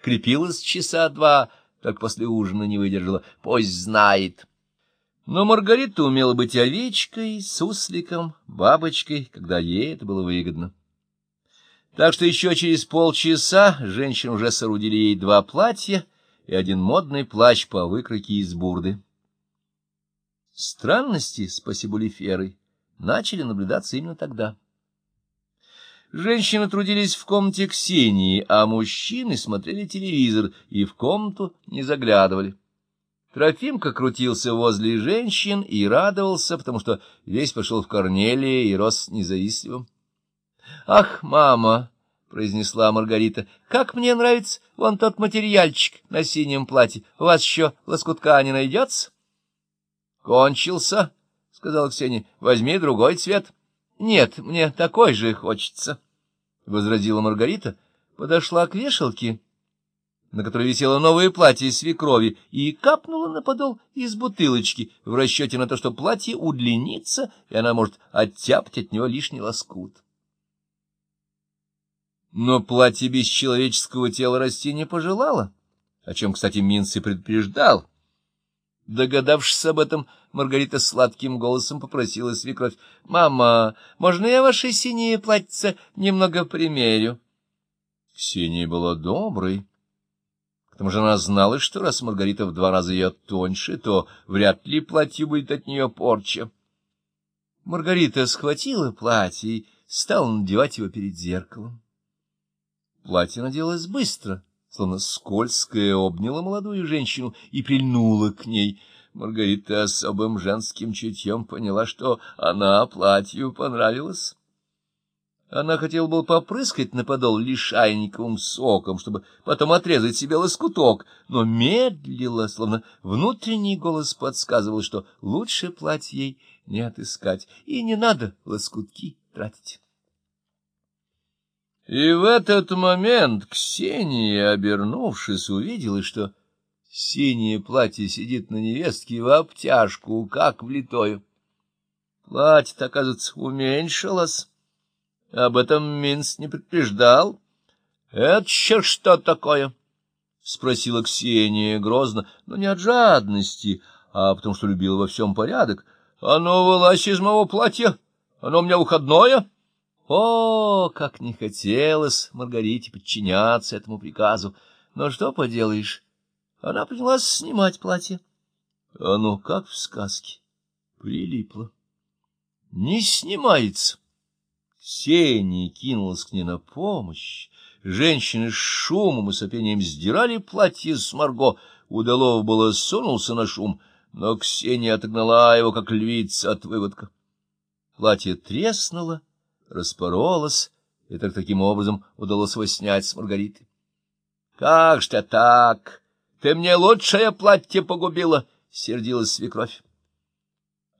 крепилась часа два, так после ужина не выдержала, пусть знает. Но Маргарита умела быть овечкой, сусликом, бабочкой, когда ей это было выгодно. Так что еще через полчаса женщины уже соорудили ей два платья и один модный плащ по выкройке из бурды. Странности с пассибулиферой начали наблюдаться именно тогда. Женщины трудились в комнате Ксении, а мужчины смотрели телевизор и в комнату не заглядывали. Трофимка крутился возле женщин и радовался, потому что весь пошел в Корнелия и рос независливым. — Ах, мама! — произнесла Маргарита. — Как мне нравится вон тот материальчик на синем платье. У вас еще лоскутка не найдется? — Кончился, — сказала Ксения. — Возьми другой цвет. — Нет, мне такой же хочется, — возразила Маргарита. Подошла к вешалке на которой висело новое платье свекрови, и капнула на подол из бутылочки в расчете на то, что платье удлинится, и она может оттяпать от него лишний лоскут. Но платье без человеческого тела расти не пожелало, о чем, кстати, Минц и предупреждал. Догадавшись об этом, Маргарита сладким голосом попросила свекровь, — Мама, можно я ваше синее платьице немного примерю? Ксения была доброй к тому же она знала, что раз Маргарита в два раза ее тоньше, то вряд ли платье будет от нее порча. Маргарита схватила платье и стала надевать его перед зеркалом. Платье наделось быстро, словно скользкое обняло молодую женщину и прильнула к ней. Маргарита особым женским чутьем поняла, что она платью понравилась. Она хотела бы попрыскать на подол лишайниковым соком, чтобы потом отрезать себе лоскуток, но медлила, словно внутренний голос подсказывал, что лучше платье ей не отыскать, и не надо лоскутки тратить. И в этот момент Ксения, обернувшись, увидела, что синее платье сидит на невестке в обтяжку, как влитое. Платье, оказывается, уменьшилось. Об этом Минц не предупреждал. — Это еще что такое? — спросила Ксения грозно, но не от жадности, а потому что любила во всем порядок. — Оно вылазь из моего платья. Оно у меня выходное. О, как не хотелось Маргарите подчиняться этому приказу. Но что поделаешь, она принялась снимать платье. Оно, как в сказке, прилипло. Не снимается. Ксения кинулась к ней на помощь. Женщины с шумом и сопением сдирали платье с Марго. Удалов было сунулся на шум, но Ксения отогнала его, как львица от выводка. Платье треснуло, распоролось, и так таким образом удалось его снять с Маргариты. — Как ж ты так? Ты мне лучшее платье погубила! — сердилась свекровь.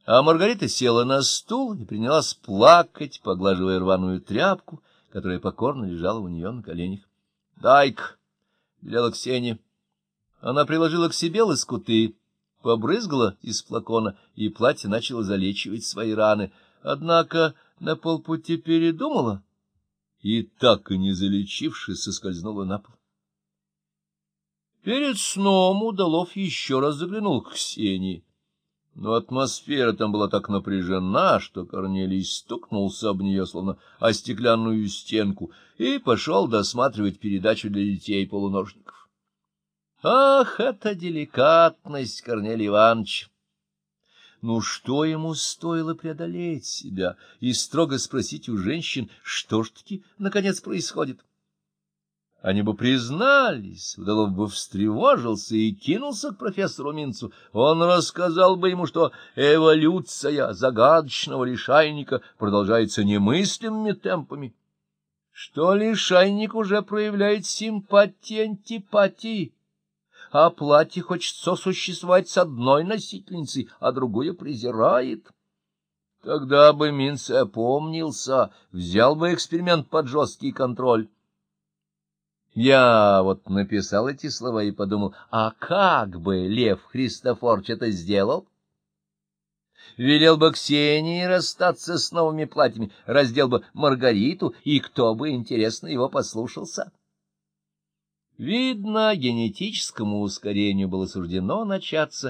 А Маргарита села на стул и принялась плакать, поглаживая рваную тряпку, которая покорно лежала у нее на коленях. — Дай-ка! — велела Ксения. Она приложила к себе лоскуты, побрызгала из флакона, и платье начало залечивать свои раны. Однако на полпути передумала и, так и не залечившись, соскользнула на пол. Перед сном Удалов еще раз заглянул к Ксении. Но атмосфера там была так напряжена, что Корнелий стукнулся об нее, словно о стеклянную стенку, и пошел досматривать передачу для детей-полуножников. Ах, это деликатность Корнелия Ивановича! Ну, что ему стоило преодолеть себя и строго спросить у женщин, что ж таки, наконец, происходит? — они бы признались, Удалов бы встревожился и кинулся к профессору Минцу. Он рассказал бы ему, что эволюция загадочного лишайника продолжается немыслимыми темпами, что лишайник уже проявляет симпатии-антипатии, а платье хочет сосуществовать с одной носительницей, а другую презирает. Тогда бы Минц опомнился, взял бы эксперимент под жесткий контроль. Я вот написал эти слова и подумал, а как бы Лев Христофорович это сделал? Велел бы Ксении расстаться с новыми платьями, раздел бы Маргариту, и кто бы, интересно, его послушался? Видно, генетическому ускорению было суждено начаться